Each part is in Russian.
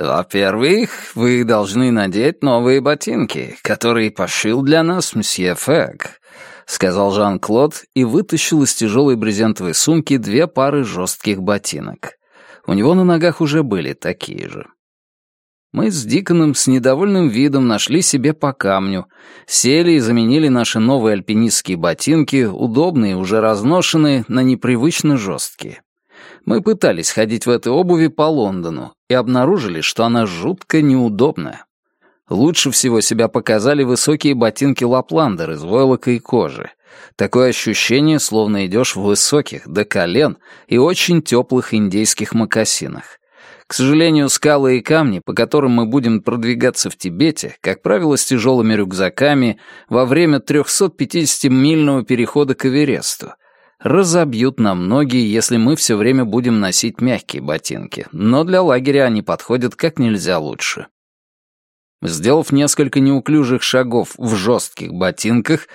«Во-первых, вы должны надеть новые ботинки, которые пошил для нас мсье Фэг», — сказал Жан-Клод и вытащил из тяжелой брезентовой сумки две пары жестких ботинок. У него на ногах уже были такие же. Мы с Диконом с недовольным видом нашли себе по камню, сели и заменили наши новые альпинистские ботинки, удобные, уже разношенные, на непривычно жесткие. Мы пытались ходить в этой обуви по Лондону и обнаружили, что она жутко неудобная. Лучше всего себя показали высокие ботинки Лапландер из войлока и кожи. Такое ощущение, словно идешь в высоких, до колен и очень теплых индейских мокасинах. К сожалению, скалы и камни, по которым мы будем продвигаться в Тибете, как правило, с тяжелыми рюкзаками, во время 350-мильного перехода к Эвересту, разобьют нам ноги, если мы все время будем носить мягкие ботинки, но для лагеря они подходят как нельзя лучше. Сделав несколько неуклюжих шагов в жестких ботинках,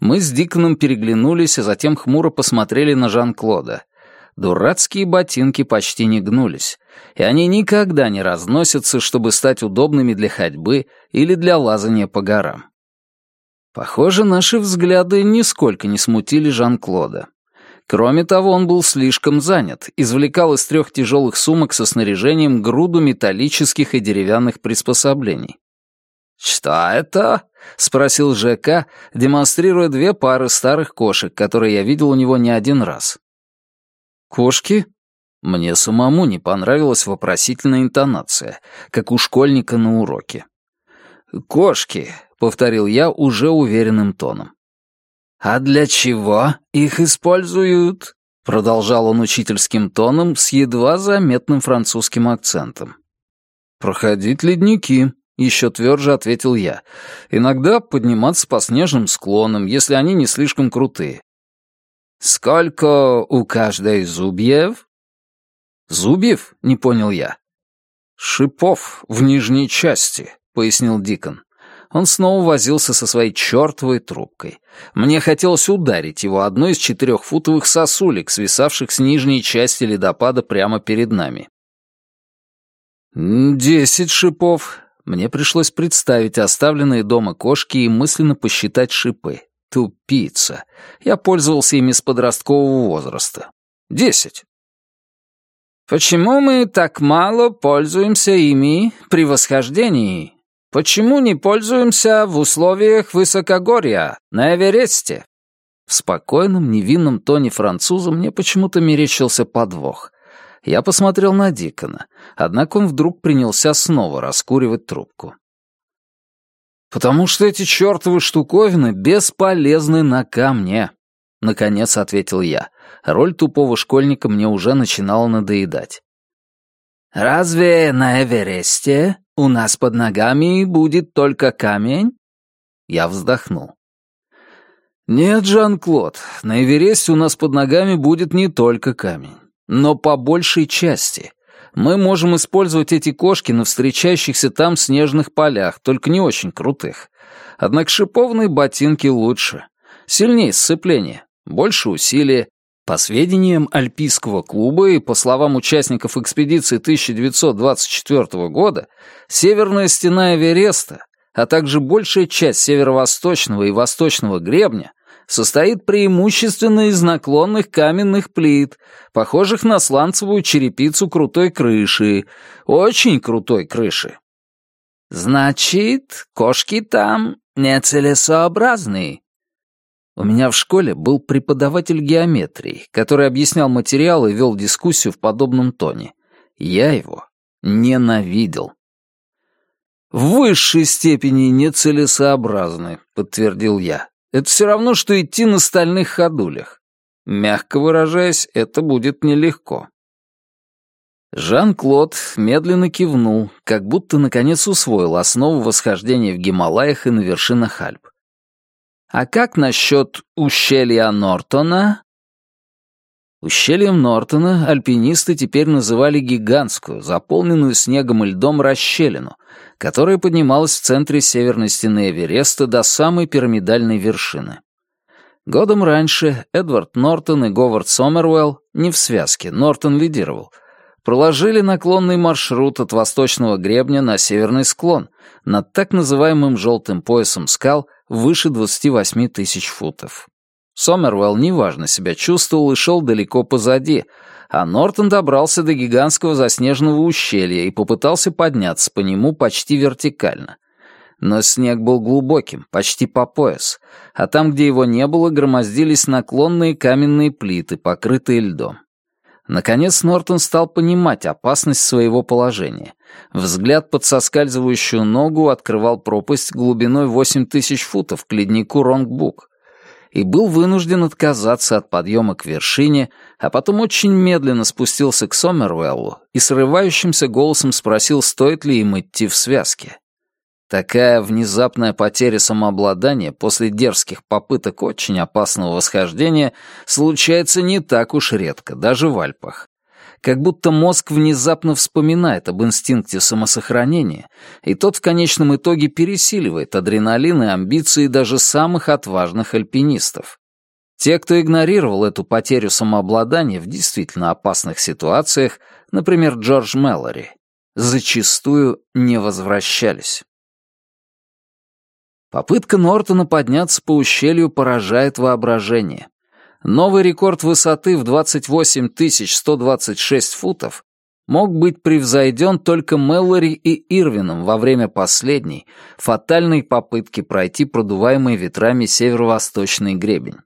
мы с Диконом переглянулись, а затем хмуро посмотрели на Жан-Клода — Дурацкие ботинки почти не гнулись, и они никогда не разносятся, чтобы стать удобными для ходьбы или для лазания по горам. Похоже, наши взгляды нисколько не смутили Жан-Клода. Кроме того, он был слишком занят, извлекал из трех тяжелых сумок со снаряжением груду металлических и деревянных приспособлений. «Что это?» — спросил ЖК, демонстрируя две пары старых кошек, которые я видел у него не один раз. «Кошки?» Мне самому не понравилась вопросительная интонация, как у школьника на уроке. «Кошки», — повторил я уже уверенным тоном. «А для чего их используют?» — продолжал он учительским тоном с едва заметным французским акцентом. «Проходить ледники», — еще тверже ответил я. «Иногда подниматься по снежным склонам, если они не слишком крутые. «Сколько у каждой зубьев?» «Зубьев?» — не понял я. «Шипов в нижней части», — пояснил Дикон. Он снова возился со своей чертовой трубкой. Мне хотелось ударить его одной из четырехфутовых сосулек, свисавших с нижней части ледопада прямо перед нами. «Десять шипов». Мне пришлось представить оставленные дома кошки и мысленно посчитать шипы. Тупица. Я пользовался ими с подросткового возраста. Десять. Почему мы так мало пользуемся ими при восхождении? Почему не пользуемся в условиях высокогорья, на Эвересте? В спокойном, невинном тоне француза мне почему-то мерещился подвох. Я посмотрел на Дикона, однако он вдруг принялся снова раскуривать трубку. «Потому что эти чертовы штуковины бесполезны на камне», — наконец ответил я. Роль тупого школьника мне уже начинала надоедать. «Разве на Эвересте у нас под ногами будет только камень?» Я вздохнул. «Нет, Жан-Клод, на Эвересте у нас под ногами будет не только камень, но по большей части мы можем использовать эти кошки на встречающихся там снежных полях, только не очень крутых. Однако шипованные ботинки лучше. Сильнее сцепление, больше усилия. По сведениям Альпийского клуба и по словам участников экспедиции 1924 года, северная стена Эвереста, а также большая часть северо-восточного и восточного гребня состоит преимущественно из наклонных каменных плит, похожих на сланцевую черепицу крутой крыши, очень крутой крыши. «Значит, кошки там нецелесообразные». У меня в школе был преподаватель геометрии, который объяснял материал и вел дискуссию в подобном тоне. Я его ненавидел. «В высшей степени нецелесообразны», — подтвердил я. Это все равно, что идти на стальных ходулях. Мягко выражаясь, это будет нелегко. Жан-Клод медленно кивнул, как будто наконец усвоил основу восхождения в Гималаях и на вершинах Альп. «А как насчет ущелья Нортона?» Ущельем Нортона альпинисты теперь называли гигантскую, заполненную снегом и льдом расщелину, которая поднималась в центре северной стены Эвереста до самой пирамидальной вершины. Годом раньше Эдвард Нортон и Говард Сомервелл, не в связке, Нортон лидировал, проложили наклонный маршрут от восточного гребня на северный склон, над так называемым «желтым поясом скал» выше 28 тысяч футов. Сомервелл неважно себя чувствовал и шел далеко позади, а Нортон добрался до гигантского заснеженного ущелья и попытался подняться по нему почти вертикально. Но снег был глубоким, почти по пояс, а там, где его не было, громоздились наклонные каменные плиты, покрытые льдом. Наконец Нортон стал понимать опасность своего положения. Взгляд под соскальзывающую ногу открывал пропасть глубиной 8 тысяч футов к леднику Ронгбук и был вынужден отказаться от подъема к вершине, а потом очень медленно спустился к Сомервеллу и срывающимся голосом спросил, стоит ли им идти в связке. Такая внезапная потеря самообладания после дерзких попыток очень опасного восхождения случается не так уж редко, даже в Альпах. Как будто мозг внезапно вспоминает об инстинкте самосохранения, и тот в конечном итоге пересиливает адреналин и амбиции даже самых отважных альпинистов. Те, кто игнорировал эту потерю самообладания в действительно опасных ситуациях, например, Джордж Мэллори, зачастую не возвращались. Попытка Нортона подняться по ущелью поражает воображение. Новый рекорд высоты в 28 126 футов мог быть превзойден только Мэллори и Ирвином во время последней, фатальной попытки пройти продуваемый ветрами северо-восточный гребень.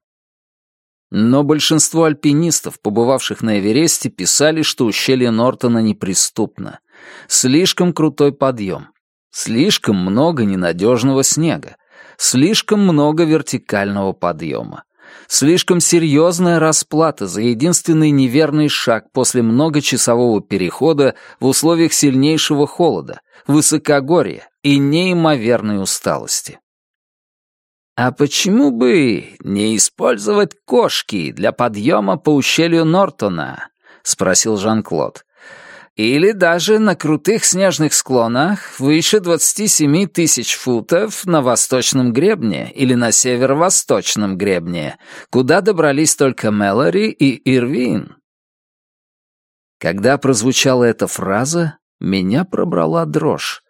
Но большинство альпинистов, побывавших на Эвересте, писали, что ущелье Нортона неприступно. Слишком крутой подъем. Слишком много ненадежного снега. Слишком много вертикального подъема. Слишком серьезная расплата за единственный неверный шаг после многочасового перехода в условиях сильнейшего холода, высокогорья и неимоверной усталости. «А почему бы не использовать кошки для подъема по ущелью Нортона?» — спросил Жан-Клод. Или даже на крутых снежных склонах выше 27 тысяч футов на восточном гребне или на северо-восточном гребне, куда добрались только Мэлори и Ирвин. Когда прозвучала эта фраза, меня пробрала дрожь.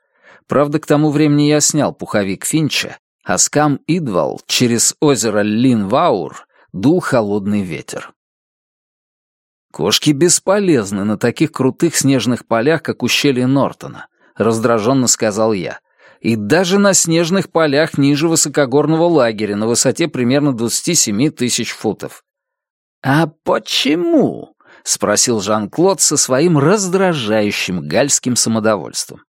Правда, к тому времени я снял пуховик Финча, а с Кам Идвал через озеро Линваур дул холодный ветер. Кошки бесполезны на таких крутых снежных полях, как ущелье Нортона, раздраженно сказал я. И даже на снежных полях ниже высокогорного лагеря на высоте примерно 27 тысяч футов. «А почему?» — спросил Жан-Клод со своим раздражающим гальским самодовольством.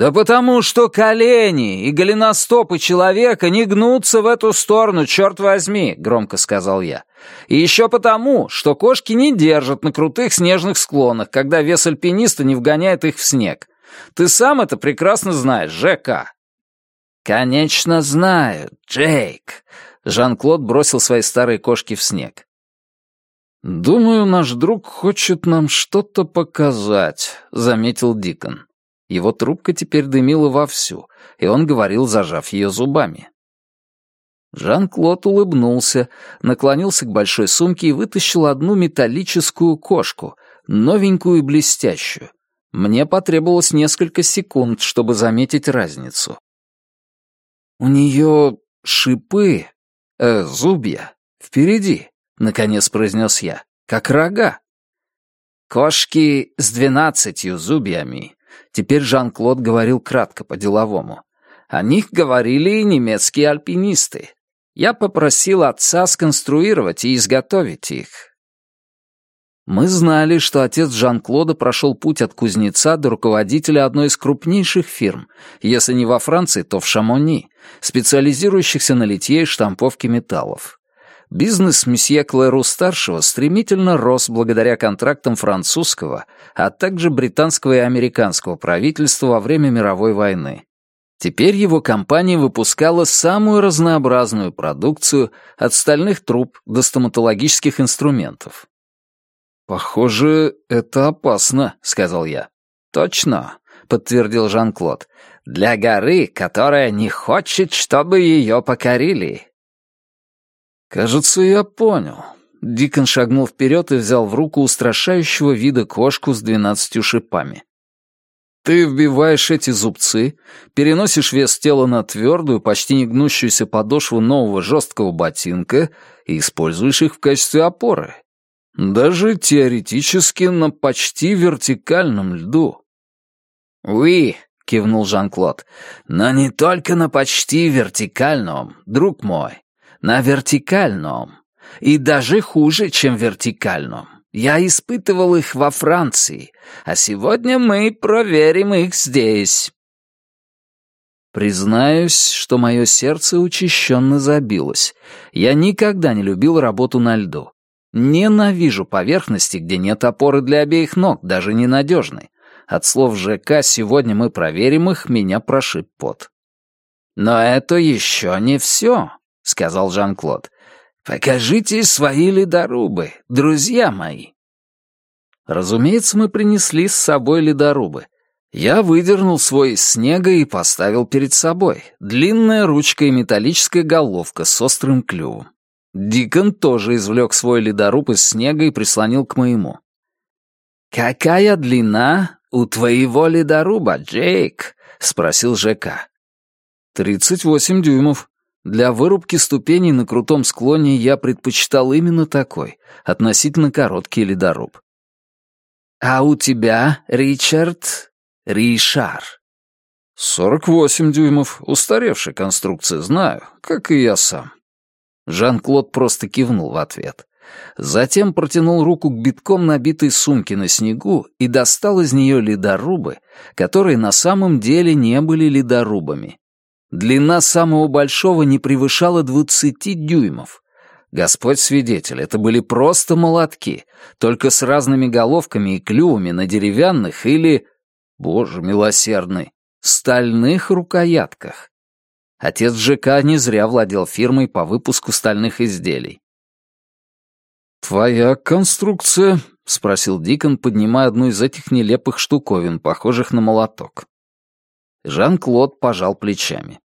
«Да потому что колени и голеностопы человека не гнутся в эту сторону, черт возьми», — громко сказал я. «И еще потому, что кошки не держат на крутых снежных склонах, когда вес альпиниста не вгоняет их в снег. Ты сам это прекрасно знаешь, ЖК». «Конечно знаю, Джейк», — Жан-Клод бросил свои старые кошки в снег. «Думаю, наш друг хочет нам что-то показать», — заметил Дикон. Его трубка теперь дымила вовсю, и он говорил, зажав ее зубами. Жан-Клод улыбнулся, наклонился к большой сумке и вытащил одну металлическую кошку, новенькую и блестящую. Мне потребовалось несколько секунд, чтобы заметить разницу. «У нее шипы, э, зубья, впереди», — наконец произнес я, — «как рога». «Кошки с двенадцатью зубьями Теперь Жан-Клод говорил кратко, по-деловому. О них говорили и немецкие альпинисты. Я попросил отца сконструировать и изготовить их. Мы знали, что отец Жан-Клода прошел путь от кузнеца до руководителя одной из крупнейших фирм, если не во Франции, то в Шамони, специализирующихся на литье и штамповке металлов. Бизнес месье Клэру-старшего стремительно рос благодаря контрактам французского, а также британского и американского правительства во время мировой войны. Теперь его компания выпускала самую разнообразную продукцию от стальных труб до стоматологических инструментов. «Похоже, это опасно», — сказал я. «Точно», — подтвердил Жан-Клод. «Для горы, которая не хочет, чтобы ее покорили. «Кажется, я понял. Дикон шагнул вперед и взял в руку устрашающего вида кошку с двенадцатью шипами. Ты вбиваешь эти зубцы, переносишь вес тела на твердую, почти не гнущуюся подошву нового жесткого ботинка и используешь их в качестве опоры. Даже теоретически на почти вертикальном льду. «Уи», — кивнул Жан-Клод, — «но не только на почти вертикальном, друг мой, на вертикальном, и даже хуже, чем вертикальном. Я испытывал их во Франции, а сегодня мы проверим их здесь». Признаюсь, что мое сердце учащенно забилось. Я никогда не любил работу на льду. Ненавижу поверхности, где нет опоры для обеих ног, даже ненадежной. От слов ЖК «сегодня мы проверим их» меня прошиб пот. «Но это еще не все», — сказал Жан-Клод. «Покажите свои ледорубы, друзья мои». Разумеется, мы принесли с собой ледорубы. Я выдернул свой из снега и поставил перед собой. Длинная ручка и металлическая головка с острым клювом. Дикон тоже извлек свой ледоруб из снега и прислонил к моему. «Какая длина у твоего ледоруба, Джейк?» — спросил ЖК. «Тридцать восемь дюймов», для вырубки ступеней на крутом склоне я предпочитал именно такой, относительно короткий ледоруб. «А у тебя, Ричард, Ришар?» «Сорок восемь дюймов, устаревшая конструкция, знаю, как и я сам». Жан-Клод просто кивнул в ответ. Затем протянул руку к битком набитой сумке на снегу и достал из нее ледорубы, которые на самом деле не были ледорубами, Длина самого большого не превышала двадцати дюймов. Господь свидетель, это были просто молотки, только с разными головками и клювами на деревянных или, боже милосердный, стальных рукоятках. Отец ЖК не зря владел фирмой по выпуску стальных изделий. «Твоя конструкция?» — спросил Дикон, поднимая одну из этих нелепых штуковин, похожих на молоток. Жан-Клод пожал плечами.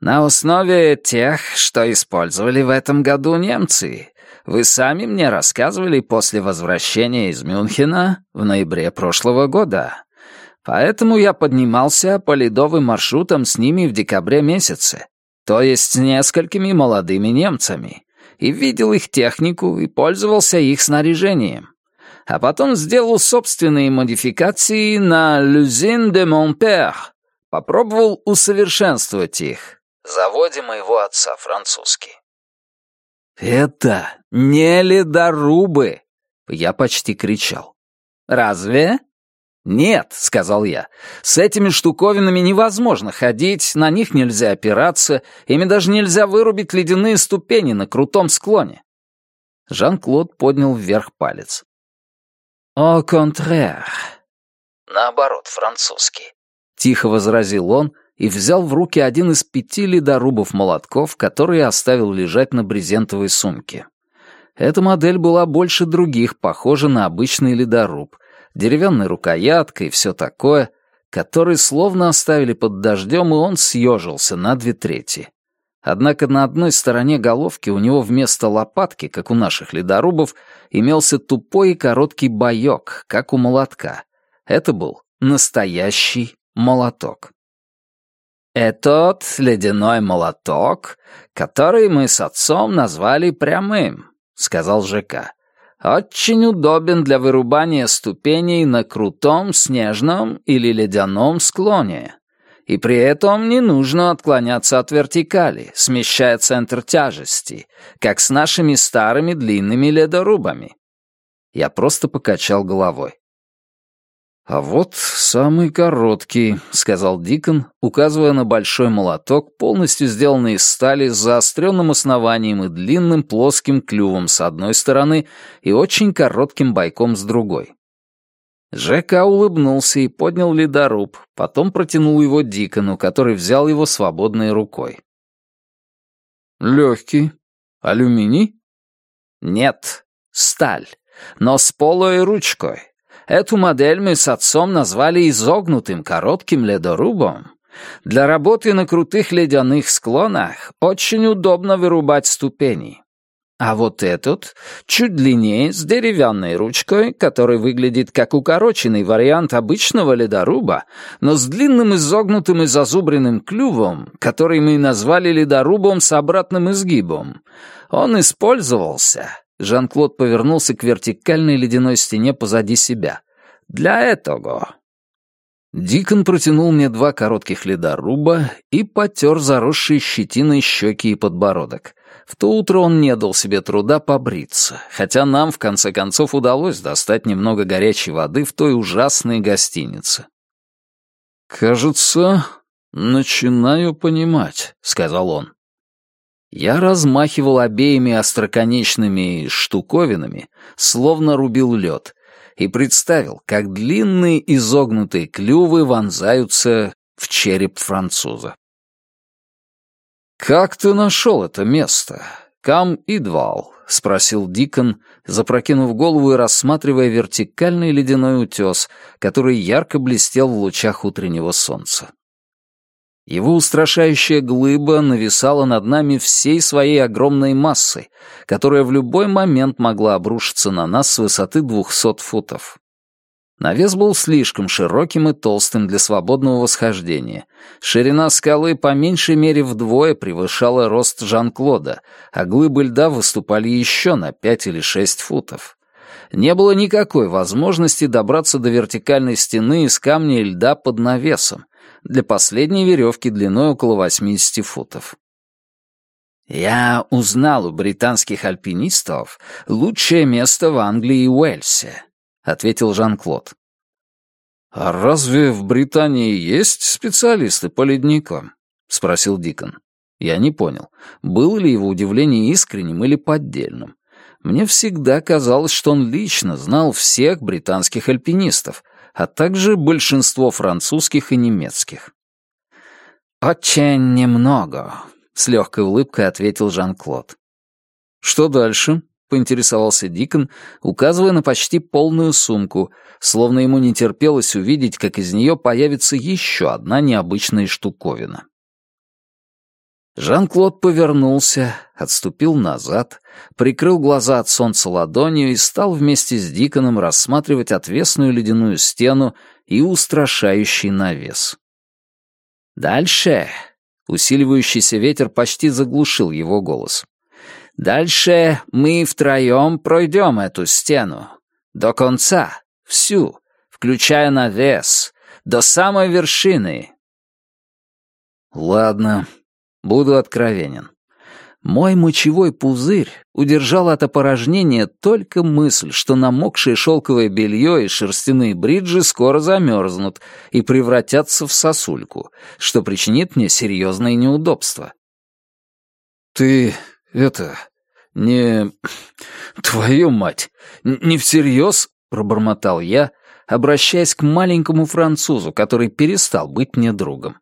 «На основе тех, что использовали в этом году немцы. Вы сами мне рассказывали после возвращения из Мюнхена в ноябре прошлого года. Поэтому я поднимался по ледовым маршрутам с ними в декабре месяце, то есть с несколькими молодыми немцами, и видел их технику и пользовался их снаряжением а потом сделал собственные модификации на «L'usine de mon père», Попробовал усовершенствовать их. Заводе моего отца французский. «Это не ледорубы!» Я почти кричал. «Разве?» «Нет», — сказал я, — «с этими штуковинами невозможно ходить, на них нельзя опираться, ими даже нельзя вырубить ледяные ступени на крутом склоне». Жан-Клод поднял вверх палец. «Au contraire». Наоборот, французский. Тихо возразил он и взял в руки один из пяти ледорубов молотков, которые оставил лежать на брезентовой сумке. Эта модель была больше других, похожа на обычный ледоруб, деревянной рукояткой и все такое, который словно оставили под дождем, и он съежился на две трети. Однако на одной стороне головки у него вместо лопатки, как у наших ледорубов, имелся тупой и короткий боек, как у молотка. Это был настоящий молоток. «Этот ледяной молоток, который мы с отцом назвали прямым», — сказал ЖК. «Очень удобен для вырубания ступеней на крутом снежном или ледяном склоне. И при этом не нужно отклоняться от вертикали, смещая центр тяжести, как с нашими старыми длинными ледорубами». Я просто покачал головой. «А вот самый короткий», — сказал Дикон, указывая на большой молоток, полностью сделанный из стали с заостренным основанием и длинным плоским клювом с одной стороны и очень коротким бойком с другой. Жека улыбнулся и поднял ледоруб, потом протянул его Дикону, который взял его свободной рукой. «Легкий. Алюминий?» «Нет, сталь, но с полой ручкой. Эту модель мы с отцом назвали изогнутым коротким ледорубом. Для работы на крутых ледяных склонах очень удобно вырубать ступени. А вот этот чуть длиннее, с деревянной ручкой, который выглядит как укороченный вариант обычного ледоруба, но с длинным изогнутым и зазубренным клювом, который мы назвали ледорубом с обратным изгибом. Он использовался... Жан-Клод повернулся к вертикальной ледяной стене позади себя. «Для этого». Дикон протянул мне два коротких ледоруба и потер заросшие щетиной щеки и подбородок. В то утро он не дал себе труда побриться, хотя нам, в конце концов, удалось достать немного горячей воды в той ужасной гостинице. «Кажется, начинаю понимать», — сказал он. Я размахивал обеими остроконечными штуковинами, словно рубил лед, и представил, как длинные изогнутые клювы вонзаются в череп француза. «Как ты нашел это место? Кам-Идвал?» — спросил Дикон, запрокинув голову и рассматривая вертикальный ледяной утес, который ярко блестел в лучах утреннего солнца. Его устрашающая глыба нависала над нами всей своей огромной массой, которая в любой момент могла обрушиться на нас с высоты двухсот футов. Навес был слишком широким и толстым для свободного восхождения. Ширина скалы по меньшей мере вдвое превышала рост Жан-Клода, а глыбы льда выступали еще на пять или шесть футов. Не было никакой возможности добраться до вертикальной стены из камня и льда под навесом, для последней веревки длиной около 80 футов. Я узнал у британских альпинистов лучшее место в Англии и Уэльсе, ответил Жан-Клод. «А разве в Британии есть специалисты по ледникам?» — спросил Дикон. Я не понял, было ли его удивление искренним или поддельным. Мне всегда казалось, что он лично знал всех британских альпинистов, а также большинство французских и немецких. «Очень немного», — с легкой улыбкой ответил Жан-Клод. «Что дальше?» — поинтересовался Дикон, указывая на почти полную сумку, словно ему не терпелось увидеть, как из нее появится еще одна необычная штуковина. Жан-Клод повернулся, отступил назад, прикрыл глаза от солнца ладонью и стал вместе с Диконом рассматривать отвесную ледяную стену и устрашающий навес. «Дальше...» — усиливающийся ветер почти заглушил его голос. Дальше мы втроем пройдем эту стену. До конца. Всю. Включая навес. До самой вершины. Ладно. Буду откровенен. Мой мочевой пузырь удержал от опорожнения только мысль, что намокшее шелковое белье и шерстяные бриджи скоро замерзнут и превратятся в сосульку, что причинит мне серьезные неудобства. «Ты это... не... твою мать, не всерьез?» — пробормотал я, обращаясь к маленькому французу, который перестал быть мне другом.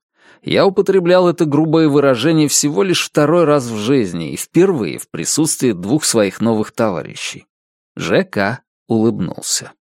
Я употреблял это грубое выражение всего лишь второй раз в жизни и впервые в присутствии двух своих новых товарищей. ЖК улыбнулся.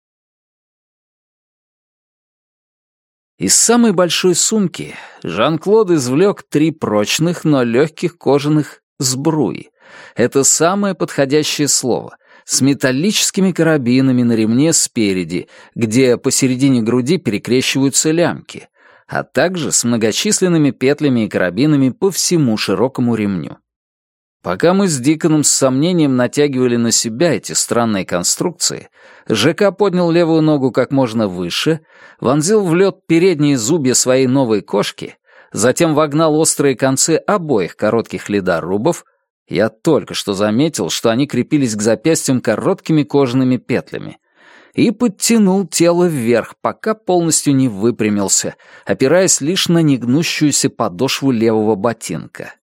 Из самой большой сумки Жан-Клод извлек три прочных, но легких кожаных сбруи, это самое подходящее слово. С металлическими карабинами на ремне спереди, где посередине груди перекрещиваются лямки, а также с многочисленными петлями и карабинами по всему широкому ремню. Пока мы с Диконом с сомнением натягивали на себя эти странные конструкции, ЖК поднял левую ногу как можно выше, вонзил в лед передние зубья своей новой кошки, затем вогнал острые концы обоих коротких ледорубов, я только что заметил, что они крепились к запястьям короткими кожаными петлями. И подтянул тело вверх, пока полностью не выпрямился, опираясь лишь на негнущуюся подошву левого ботинка.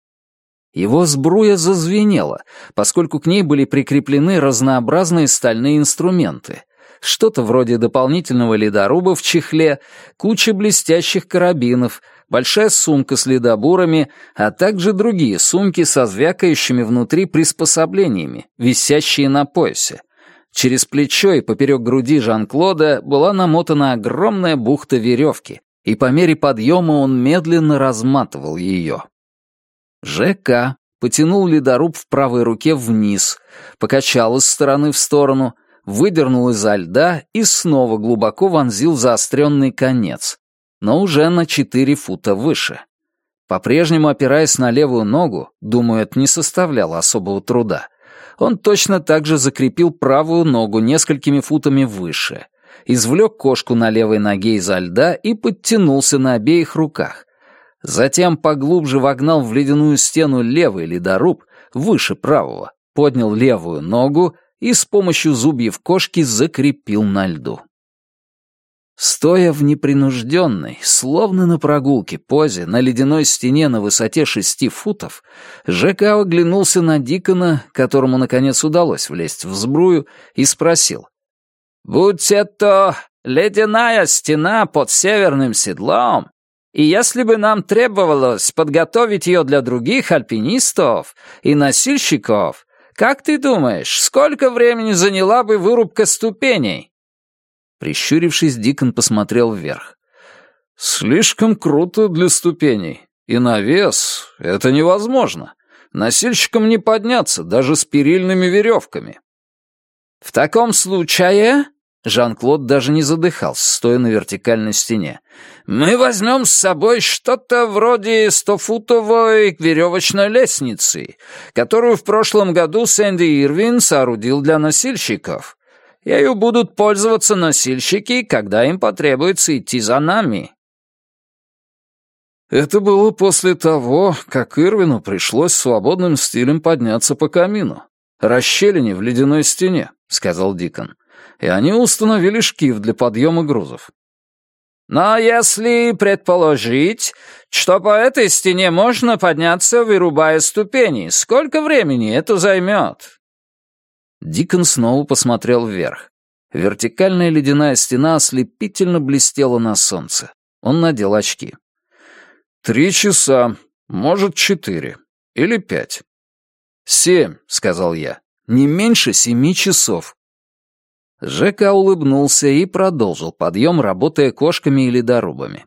Его сбруя зазвенела, поскольку к ней были прикреплены разнообразные стальные инструменты. Что-то вроде дополнительного ледоруба в чехле, куча блестящих карабинов — большая сумка с ледобурами, а также другие сумки со звякающими внутри приспособлениями, висящие на поясе. Через плечо и поперек груди Жан-Клода была намотана огромная бухта веревки, и по мере подъема он медленно разматывал ее. ЖК потянул ледоруб в правой руке вниз, покачал из стороны в сторону, выдернул изо льда и снова глубоко вонзил заостренный конец, но уже на четыре фута выше. По-прежнему опираясь на левую ногу, думаю, это не составляло особого труда, он точно так же закрепил правую ногу несколькими футами выше, извлек кошку на левой ноге изо льда и подтянулся на обеих руках. Затем поглубже вогнал в ледяную стену левый ледоруб, выше правого, поднял левую ногу и с помощью зубьев кошки закрепил на льду. Стоя в непринужденной, словно на прогулке, позе на ледяной стене на высоте шести футов, ЖК оглянулся на Дикона, которому, наконец, удалось влезть в сбрую, и спросил. «Будь это ледяная стена под северным седлом, и если бы нам требовалось подготовить ее для других альпинистов и носильщиков, как ты думаешь, сколько времени заняла бы вырубка ступеней?» Прищурившись, Дикон посмотрел вверх. «Слишком круто для ступеней. И на вес это невозможно. Носильщикам не подняться, даже с перильными веревками». «В таком случае...» Жан-Клод даже не задыхался, стоя на вертикальной стене. «Мы возьмем с собой что-то вроде стофутовой веревочной лестницы, которую в прошлом году Сэнди Ирвин соорудил для носильщиков. Ею будут пользоваться носильщики, когда им потребуется идти за нами». Это было после того, как Ирвину пришлось свободным стилем подняться по камину. Расщелине в ледяной стене, — сказал Дикон и они установили шкив для подъема грузов. Но если предположить, что по этой стене можно подняться, вырубая ступени, сколько времени это займет?» Дикон снова посмотрел вверх. Вертикальная ледяная стена ослепительно блестела на солнце. Он надел очки. «Три часа, может, четыре. Или пять». «Семь», — сказал я. «Не меньше семи часов. ЖК улыбнулся и продолжил подъем, работая кошками или дорубами.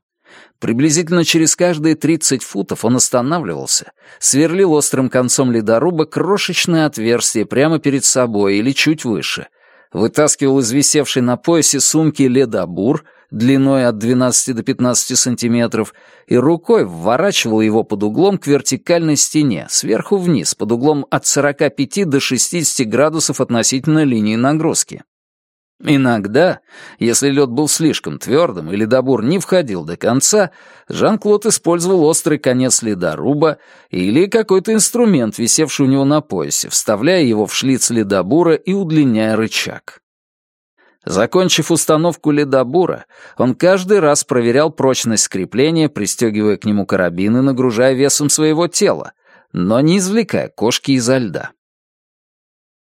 Приблизительно через каждые 30 футов он останавливался, сверлил острым концом ледоруба крошечное отверстие прямо перед собой или чуть выше, вытаскивал из висевшей на поясе сумки ледобур длиной от 12 до 15 сантиметров и рукой вворачивал его под углом к вертикальной стене, сверху вниз, под углом от 45 до 60 градусов относительно линии нагрузки. Иногда, если лед был слишком твердым или добур не входил до конца, Жан-Клод использовал острый конец ледоруба или какой-то инструмент, висевший у него на поясе, вставляя его в шлиц ледобура и удлиняя рычаг. Закончив установку ледобура, он каждый раз проверял прочность скрепления, пристегивая к нему карабин и нагружая весом своего тела, но не извлекая кошки изо льда.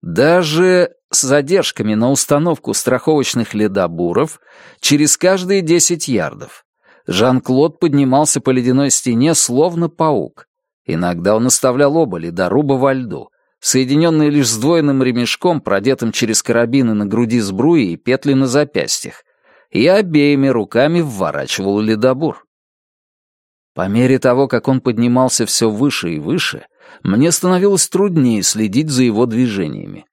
Даже с задержками на установку страховочных ледобуров через каждые 10 ярдов. Жан-Клод поднимался по ледяной стене, словно паук. Иногда он оставлял оба ледоруба во льду, соединенные лишь сдвоенным ремешком, продетым через карабины на груди сбруи и петли на запястьях, и обеими руками вворачивал ледобур. По мере того, как он поднимался все выше и выше, мне становилось труднее следить за его движениями.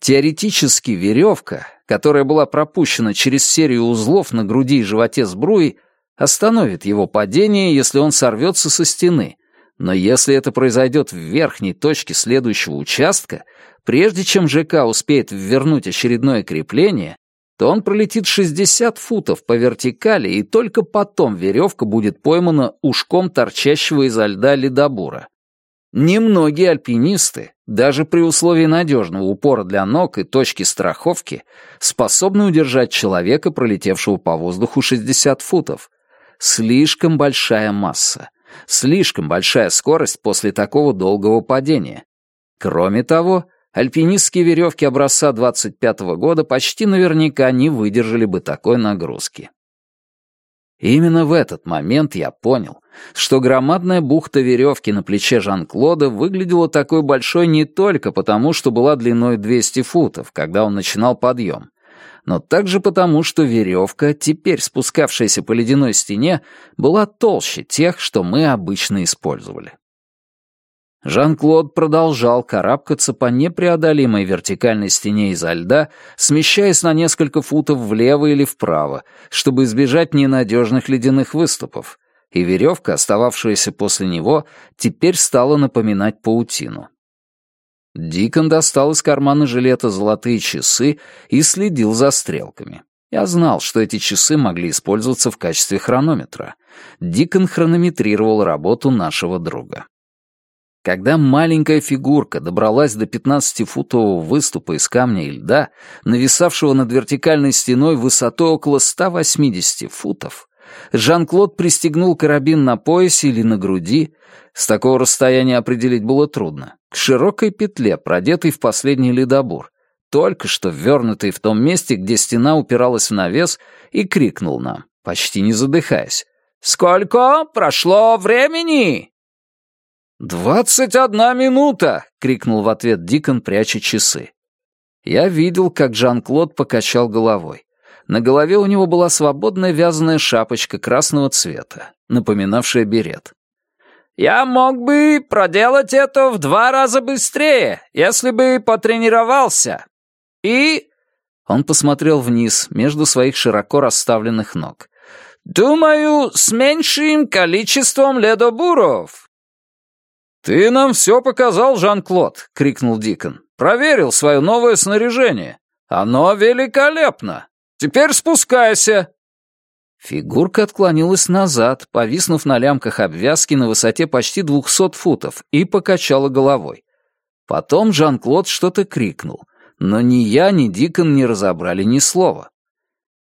Теоретически веревка, которая была пропущена через серию узлов на груди и животе сбруи, остановит его падение, если он сорвется со стены. Но если это произойдет в верхней точке следующего участка, прежде чем ЖК успеет вернуть очередное крепление, то он пролетит 60 футов по вертикали, и только потом веревка будет поймана ушком торчащего изо льда ледобура. Немногие альпинисты, даже при условии надежного упора для ног и точки страховки, способны удержать человека, пролетевшего по воздуху 60 футов. Слишком большая масса, слишком большая скорость после такого долгого падения. Кроме того, альпинистские веревки образца 25 -го года почти наверняка не выдержали бы такой нагрузки. Именно в этот момент я понял, что громадная бухта веревки на плече Жан-Клода выглядела такой большой не только потому, что была длиной 200 футов, когда он начинал подъем, но также потому, что веревка, теперь спускавшаяся по ледяной стене, была толще тех, что мы обычно использовали. Жан-Клод продолжал карабкаться по непреодолимой вертикальной стене изо льда, смещаясь на несколько футов влево или вправо, чтобы избежать ненадежных ледяных выступов, и веревка, остававшаяся после него, теперь стала напоминать паутину. Дикон достал из кармана жилета золотые часы и следил за стрелками. Я знал, что эти часы могли использоваться в качестве хронометра. Дикон хронометрировал работу нашего друга. Когда маленькая фигурка добралась до 15-футового выступа из камня и льда, нависавшего над вертикальной стеной высотой около 180 футов, Жан-Клод пристегнул карабин на поясе или на груди, с такого расстояния определить было трудно, к широкой петле, продетой в последний ледобур, только что ввернутый в том месте, где стена упиралась в навес, и крикнул нам, почти не задыхаясь. «Сколько прошло времени?» «Двадцать одна минута!» — крикнул в ответ Дикон, пряча часы. Я видел, как Жан-Клод покачал головой. На голове у него была свободная вязаная шапочка красного цвета, напоминавшая берет. «Я мог бы проделать это в два раза быстрее, если бы потренировался. И...» Он посмотрел вниз, между своих широко расставленных ног. «Думаю, с меньшим количеством ледобуров. «Ты нам все показал, Жан-Клод!» — крикнул Дикон. «Проверил свое новое снаряжение. Оно великолепно! Теперь спускайся!» Фигурка отклонилась назад, повиснув на лямках обвязки на высоте почти двухсот футов, и покачала головой. Потом Жан-Клод что-то крикнул, но ни я, ни Дикон не разобрали ни слова.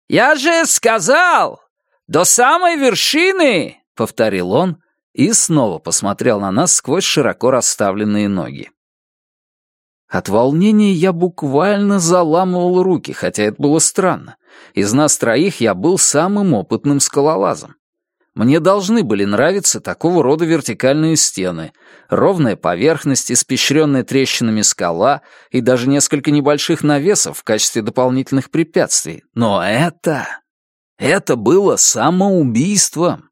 «Я же сказал! До самой вершины!» — повторил он, и снова посмотрел на нас сквозь широко расставленные ноги. От волнения я буквально заламывал руки, хотя это было странно. Из нас троих я был самым опытным скалолазом. Мне должны были нравиться такого рода вертикальные стены, ровная поверхность, испещренная трещинами скала и даже несколько небольших навесов в качестве дополнительных препятствий. Но это... это было самоубийством.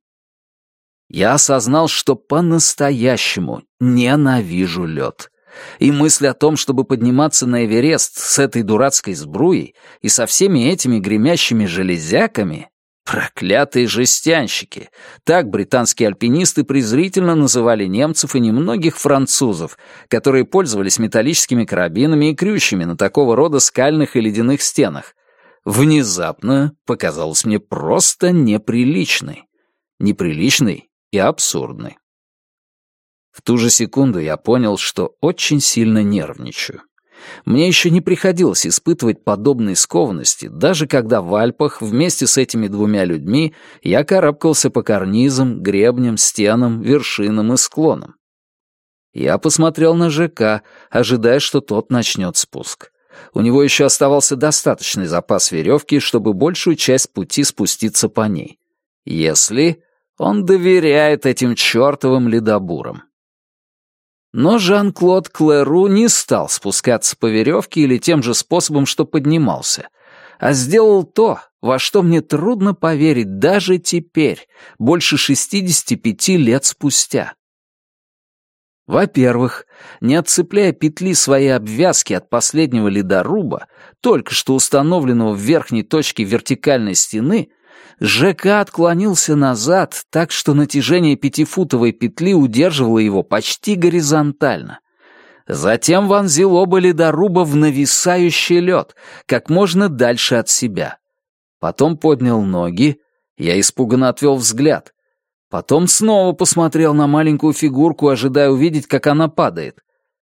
Я осознал, что по-настоящему ненавижу лед. И мысль о том, чтобы подниматься на Эверест с этой дурацкой сбруей и со всеми этими гремящими железяками... Проклятые жестянщики! Так британские альпинисты презрительно называли немцев и немногих французов, которые пользовались металлическими карабинами и крючьями на такого рода скальных и ледяных стенах. Внезапно показалось мне просто неприличной. Неприличной и абсурдны. В ту же секунду я понял, что очень сильно нервничаю. Мне еще не приходилось испытывать подобной скованности, даже когда в Альпах вместе с этими двумя людьми я карабкался по карнизам, гребням, стенам, вершинам и склонам. Я посмотрел на ЖК, ожидая, что тот начнет спуск. У него еще оставался достаточный запас веревки, чтобы большую часть пути спуститься по ней. Если он доверяет этим чертовым ледобурам. Но Жан-Клод Клэру не стал спускаться по веревке или тем же способом, что поднимался, а сделал то, во что мне трудно поверить даже теперь, больше 65 лет спустя. Во-первых, не отцепляя петли своей обвязки от последнего ледоруба, только что установленного в верхней точке вертикальной стены, ЖК отклонился назад, так что натяжение пятифутовой петли удерживало его почти горизонтально. Затем вонзил оба ледоруба в нависающий лед, как можно дальше от себя. Потом поднял ноги, я испуганно отвел взгляд. Потом снова посмотрел на маленькую фигурку, ожидая увидеть, как она падает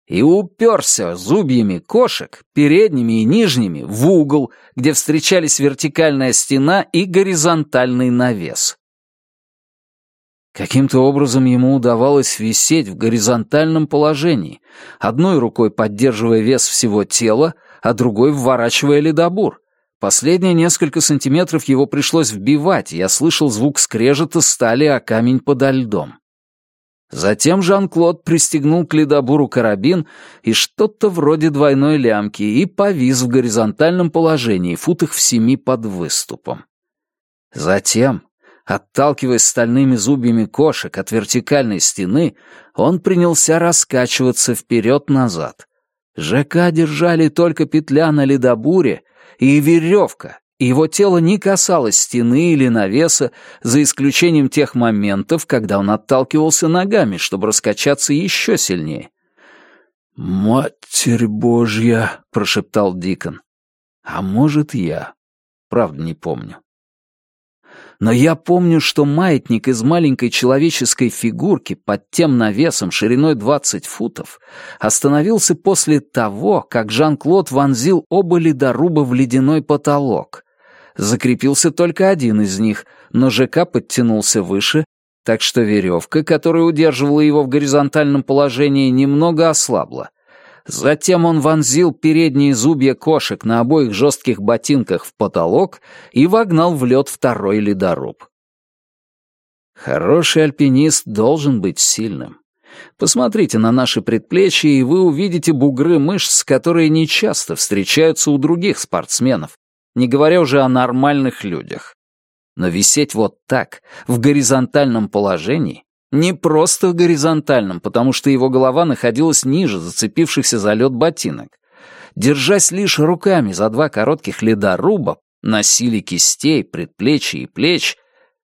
и уперся зубьями кошек, передними и нижними, в угол, где встречались вертикальная стена и горизонтальный навес. Каким-то образом ему удавалось висеть в горизонтальном положении, одной рукой поддерживая вес всего тела, а другой вворачивая ледобур. Последние несколько сантиметров его пришлось вбивать, я слышал звук скрежета стали о камень подо льдом. Затем Жан-Клод пристегнул к ледобуру карабин и что-то вроде двойной лямки и повис в горизонтальном положении, футах в семи под выступом. Затем, Отталкиваясь стальными зубьями кошек от вертикальной стены, он принялся раскачиваться вперед-назад. ЖК держали только петля на ледобуре и веревка, и его тело не касалось стены или навеса, за исключением тех моментов, когда он отталкивался ногами, чтобы раскачаться еще сильнее. «Матерь Божья!» — прошептал Дикон. «А может, я. Правда, не помню». Но я помню, что маятник из маленькой человеческой фигурки под тем навесом шириной 20 футов остановился после того, как Жан-Клод вонзил оба ледоруба в ледяной потолок. Закрепился только один из них, но ЖК подтянулся выше, так что веревка, которая удерживала его в горизонтальном положении, немного ослабла. Затем он вонзил передние зубья кошек на обоих жестких ботинках в потолок и вогнал в лед второй ледоруб. Хороший альпинист должен быть сильным. Посмотрите на наши предплечья, и вы увидите бугры мышц, которые нечасто встречаются у других спортсменов, не говоря уже о нормальных людях. Но висеть вот так, в горизонтальном положении, не просто в горизонтальном, потому что его голова находилась ниже зацепившихся за лед ботинок. Держась лишь руками за два коротких ледоруба, носили кистей, предплечья и плеч,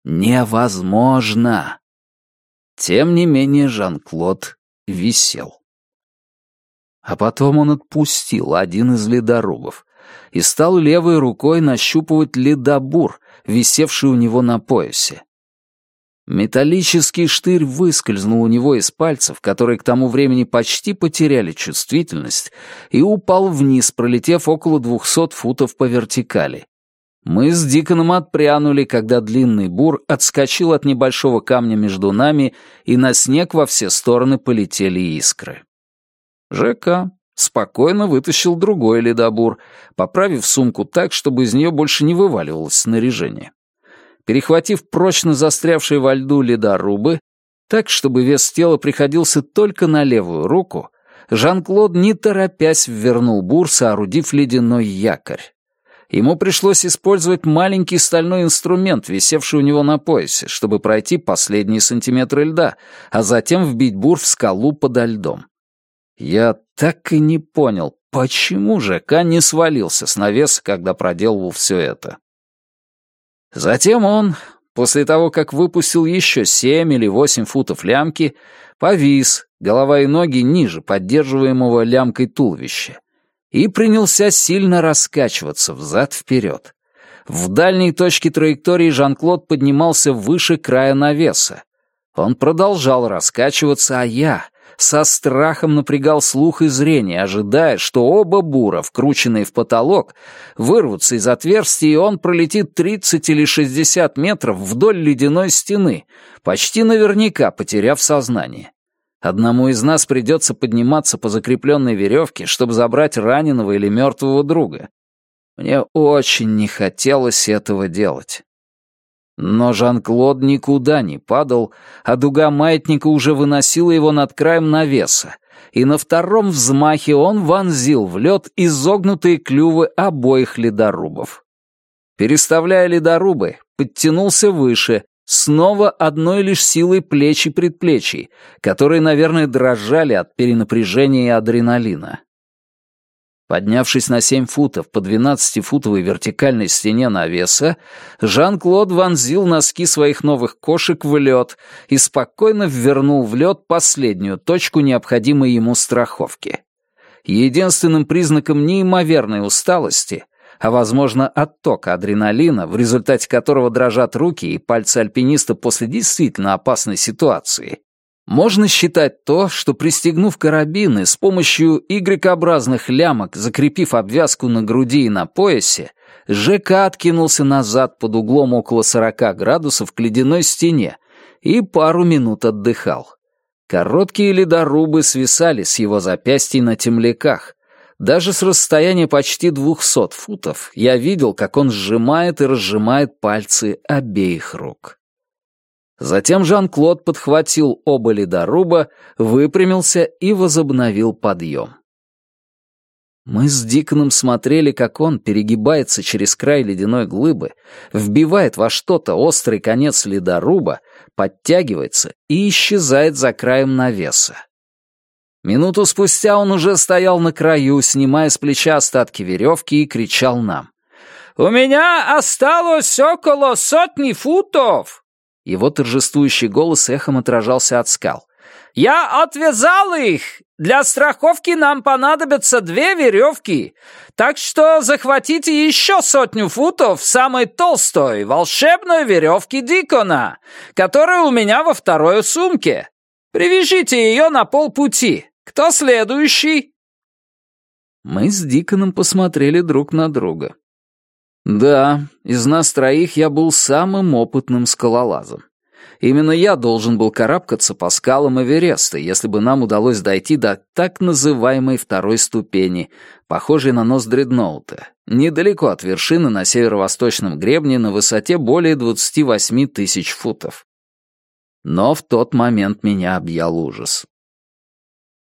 невозможно. Тем не менее Жан-Клод висел. А потом он отпустил один из ледорубов и стал левой рукой нащупывать ледобур, висевший у него на поясе. Металлический штырь выскользнул у него из пальцев, которые к тому времени почти потеряли чувствительность, и упал вниз, пролетев около двухсот футов по вертикали. Мы с Диконом отпрянули, когда длинный бур отскочил от небольшого камня между нами, и на снег во все стороны полетели искры. ЖК спокойно вытащил другой ледобур, поправив сумку так, чтобы из нее больше не вываливалось снаряжение перехватив прочно застрявшие во льду ледорубы, так, чтобы вес тела приходился только на левую руку, Жан-Клод, не торопясь, ввернул бур, соорудив ледяной якорь. Ему пришлось использовать маленький стальной инструмент, висевший у него на поясе, чтобы пройти последние сантиметры льда, а затем вбить бур в скалу подо льдом. Я так и не понял, почему же Ка не свалился с навеса, когда проделывал все это. Затем он, после того, как выпустил еще семь или восемь футов лямки, повис, голова и ноги ниже поддерживаемого лямкой туловища, и принялся сильно раскачиваться взад-вперед. В дальней точке траектории Жан-Клод поднимался выше края навеса. Он продолжал раскачиваться, а я, со страхом напрягал слух и зрение, ожидая, что оба бура, вкрученные в потолок, вырвутся из отверстия, и он пролетит 30 или 60 метров вдоль ледяной стены, почти наверняка потеряв сознание. Одному из нас придется подниматься по закрепленной веревке, чтобы забрать раненого или мертвого друга. Мне очень не хотелось этого делать. Но Жан-Клод никуда не падал, а дуга маятника уже выносила его над краем навеса, и на втором взмахе он вонзил в лед изогнутые клювы обоих ледорубов. Переставляя ледорубы, подтянулся выше, снова одной лишь силой плеч и предплечий, которые, наверное, дрожали от перенапряжения и адреналина. Поднявшись на семь футов по двенадцатифутовой вертикальной стене навеса, Жан-Клод вонзил носки своих новых кошек в лед и спокойно ввернул в лед последнюю точку необходимой ему страховки. Единственным признаком неимоверной усталости, а, возможно, оттока адреналина, в результате которого дрожат руки и пальцы альпиниста после действительно опасной ситуации, можно считать то, что пристегнув карабины с помощью Y-образных лямок, закрепив обвязку на груди и на поясе, ЖК откинулся назад под углом около 40 градусов к ледяной стене и пару минут отдыхал. Короткие ледорубы свисали с его запястьей на темляках. Даже с расстояния почти 200 футов я видел, как он сжимает и разжимает пальцы обеих рук. Затем Жан-Клод подхватил оба ледоруба, выпрямился и возобновил подъем. Мы с Диконом смотрели, как он перегибается через край ледяной глыбы, вбивает во что-то острый конец ледоруба, подтягивается и исчезает за краем навеса. Минуту спустя он уже стоял на краю, снимая с плеча остатки веревки и кричал нам. «У меня осталось около сотни футов!» Его торжествующий голос эхом отражался от скал. «Я отвязал их! Для страховки нам понадобятся две веревки, так что захватите еще сотню футов самой толстой волшебной веревки Дикона, которая у меня во второй сумке. Привяжите ее на полпути. Кто следующий?» Мы с Диконом посмотрели друг на друга. Да, из нас троих я был самым опытным скалолазом. Именно я должен был карабкаться по скалам Эвереста, если бы нам удалось дойти до так называемой второй ступени, похожей на нос дредноута, недалеко от вершины на северо-восточном гребне на высоте более 28 тысяч футов. Но в тот момент меня объял ужас.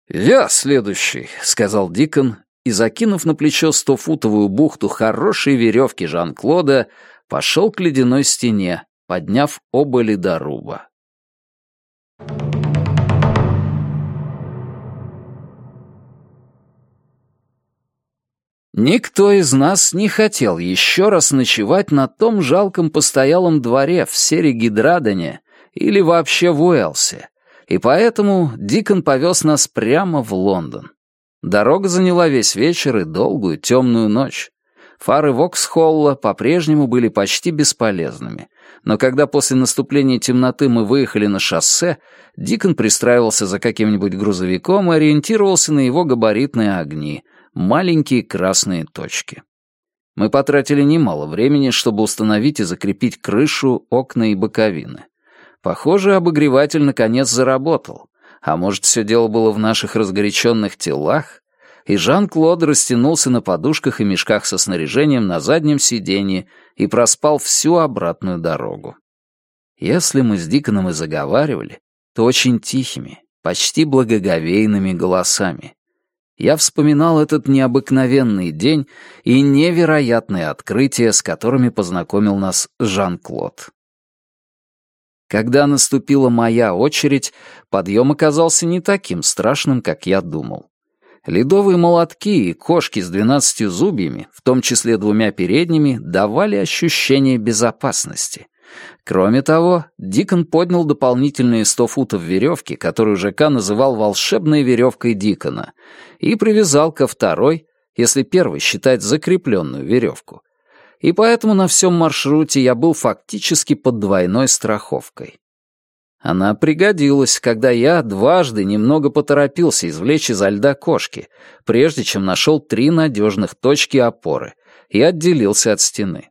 «Я следующий», — сказал Дикон, и, закинув на плечо стофутовую бухту хорошей веревки Жан-Клода, пошел к ледяной стене, подняв оба ледоруба. Никто из нас не хотел еще раз ночевать на том жалком постоялом дворе в Сере-Гидрадене или вообще в Уэлсе, и поэтому Дикон повез нас прямо в Лондон. Дорога заняла весь вечер и долгую темную ночь. Фары Воксхолла по-прежнему были почти бесполезными, но когда после наступления темноты мы выехали на шоссе, Дикон пристраивался за каким-нибудь грузовиком и ориентировался на его габаритные огни, маленькие красные точки. Мы потратили немало времени, чтобы установить и закрепить крышу, окна и боковины. Похоже, обогреватель наконец заработал, а может, все дело было в наших разгоряченных телах? И Жан-Клод растянулся на подушках и мешках со снаряжением на заднем сиденье и проспал всю обратную дорогу. Если мы с Диконом и заговаривали, то очень тихими, почти благоговейными голосами. Я вспоминал этот необыкновенный день и невероятные открытия, с которыми познакомил нас Жан-Клод. Когда наступила моя очередь, подъем оказался не таким страшным, как я думал. Ледовые молотки и кошки с двенадцатью зубьями, в том числе двумя передними, давали ощущение безопасности. Кроме того, Дикон поднял дополнительные сто футов веревки, которую ЖК называл волшебной веревкой Дикона, и привязал ко второй, если первый считать закрепленную веревку, и поэтому на всем маршруте я был фактически под двойной страховкой. Она пригодилась, когда я дважды немного поторопился извлечь изо льда кошки, прежде чем нашел три надежных точки опоры и отделился от стены.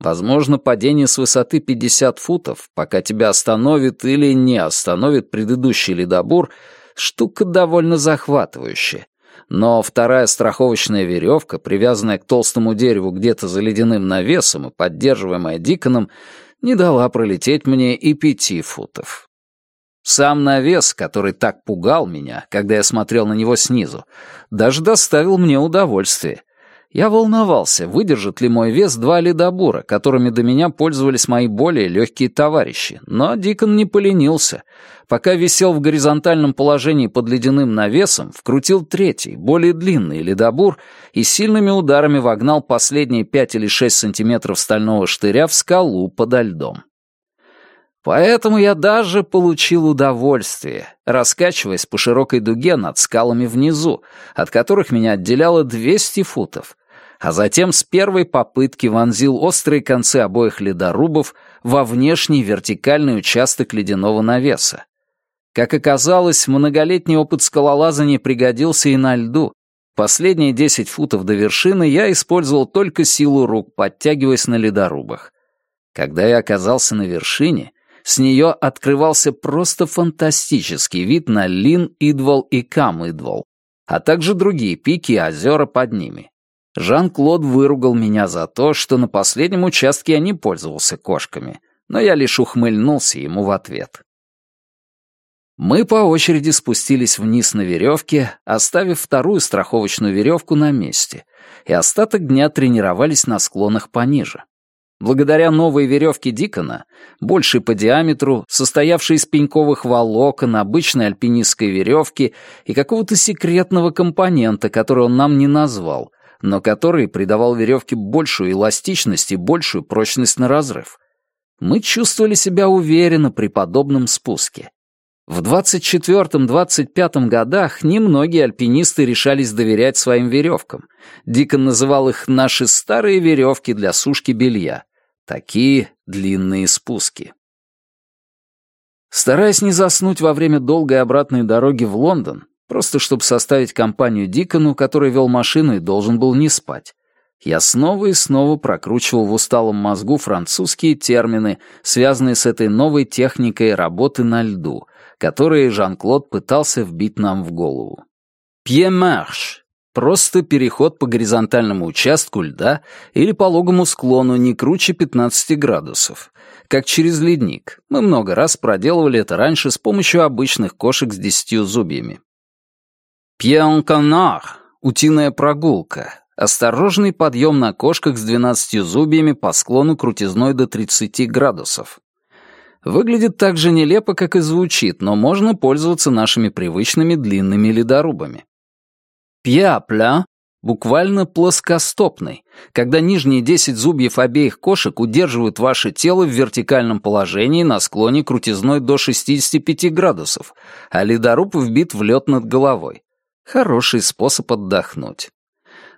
Возможно, падение с высоты 50 футов, пока тебя остановит или не остановит предыдущий ледобур, штука довольно захватывающая, но вторая страховочная веревка, привязанная к толстому дереву где-то за ледяным навесом и поддерживаемая Диконом, не дала пролететь мне и пяти футов. Сам навес, который так пугал меня, когда я смотрел на него снизу, даже доставил мне удовольствие. Я волновался, выдержит ли мой вес два ледобура, которыми до меня пользовались мои более легкие товарищи, но Дикон не поленился. Пока висел в горизонтальном положении под ледяным навесом, вкрутил третий, более длинный ледобур и сильными ударами вогнал последние пять или шесть сантиметров стального штыря в скалу подо льдом. Поэтому я даже получил удовольствие, раскачиваясь по широкой дуге над скалами внизу, от которых меня отделяло 200 футов, а затем с первой попытки вонзил острые концы обоих ледорубов во внешний вертикальный участок ледяного навеса. Как оказалось, многолетний опыт скалолазания пригодился и на льду. Последние 10 футов до вершины я использовал только силу рук, подтягиваясь на ледорубах. Когда я оказался на вершине, с нее открывался просто фантастический вид на Лин-Идвол и Кам-Идвол, а также другие пики и озера под ними. Жан-Клод выругал меня за то, что на последнем участке я не пользовался кошками, но я лишь ухмыльнулся ему в ответ. Мы по очереди спустились вниз на веревке, оставив вторую страховочную веревку на месте, и остаток дня тренировались на склонах пониже. Благодаря новой веревке Дикона, большей по диаметру, состоявшей из пеньковых волокон, обычной альпинистской веревки и какого-то секретного компонента, который он нам не назвал, но который придавал веревке большую эластичность и большую прочность на разрыв. Мы чувствовали себя уверенно при подобном спуске. В 24-25 годах немногие альпинисты решались доверять своим веревкам. Дикон называл их «наши старые веревки для сушки белья». Такие длинные спуски. Стараясь не заснуть во время долгой обратной дороги в Лондон, просто чтобы составить компанию Дикону, который вел машину и должен был не спать, я снова и снова прокручивал в усталом мозгу французские термины, связанные с этой новой техникой работы на льду, которые Жан-Клод пытался вбить нам в голову. «Пье-марш» Просто переход по горизонтальному участку льда или пологому склону не круче 15 градусов. Как через ледник. Мы много раз проделывали это раньше с помощью обычных кошек с десятью зубьями. Пьян-канар — утиная прогулка. Осторожный подъем на кошках с 12 зубьями по склону крутизной до 30 градусов. Выглядит так же нелепо, как и звучит, но можно пользоваться нашими привычными длинными ледорубами. Пьяпля буквально плоскостопный, когда нижние 10 зубьев обеих кошек удерживают ваше тело в вертикальном положении на склоне крутизной до 65 градусов, а ледоруб вбит в лед над головой. Хороший способ отдохнуть.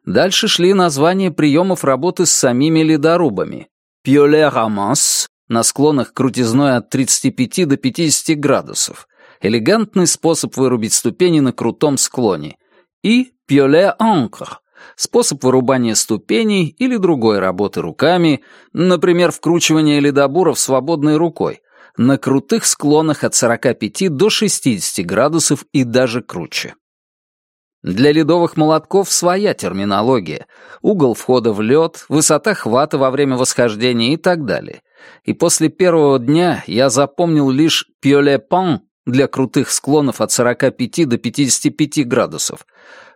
Дальше шли названия приемов работы с самими ледорубами. Пьоле рамас на склонах крутизной от 35 до 50 градусов. Элегантный способ вырубить ступени на крутом склоне и пиоле анкр — способ вырубания ступеней или другой работы руками, например, вкручивание ледобуров свободной рукой, на крутых склонах от 45 до 60 градусов и даже круче. Для ледовых молотков своя терминология. Угол входа в лед, высота хвата во время восхождения и так далее. И после первого дня я запомнил лишь «пиоле пан» для крутых склонов от 45 до 55 градусов,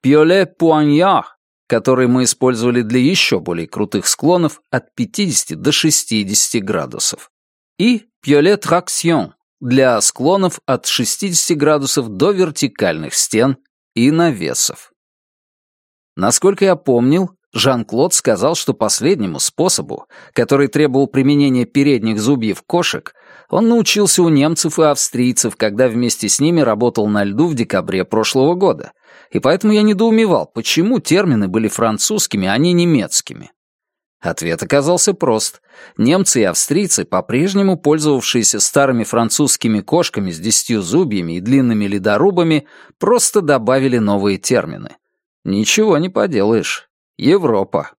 пиоле пуаньяр, который мы использовали для еще более крутых склонов от 50 до 60 градусов, и пиоле траксион для склонов от 60 градусов до вертикальных стен и навесов. Насколько я помнил, Жан-Клод сказал, что последнему способу, который требовал применения передних зубьев кошек, он научился у немцев и австрийцев, когда вместе с ними работал на льду в декабре прошлого года, и поэтому я недоумевал, почему термины были французскими, а не немецкими. Ответ оказался прост. Немцы и австрийцы, по-прежнему пользовавшиеся старыми французскими кошками с десятью зубьями и длинными ледорубами, просто добавили новые термины. Ничего не поделаешь. Европа.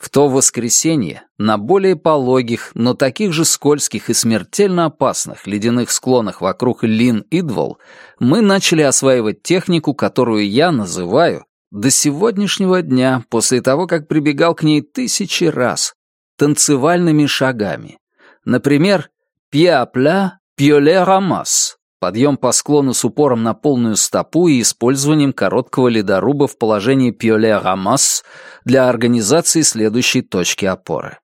В то воскресенье на более пологих, но таких же скользких и смертельно опасных ледяных склонах вокруг Лин-Идвол мы начали осваивать технику, которую я называю до сегодняшнего дня, после того, как прибегал к ней тысячи раз, танцевальными шагами. Например, «Пья-пля, пьоле-рамас» подъем по склону с упором на полную стопу и использованием короткого ледоруба в положении пиоле-рамас для организации следующей точки опоры.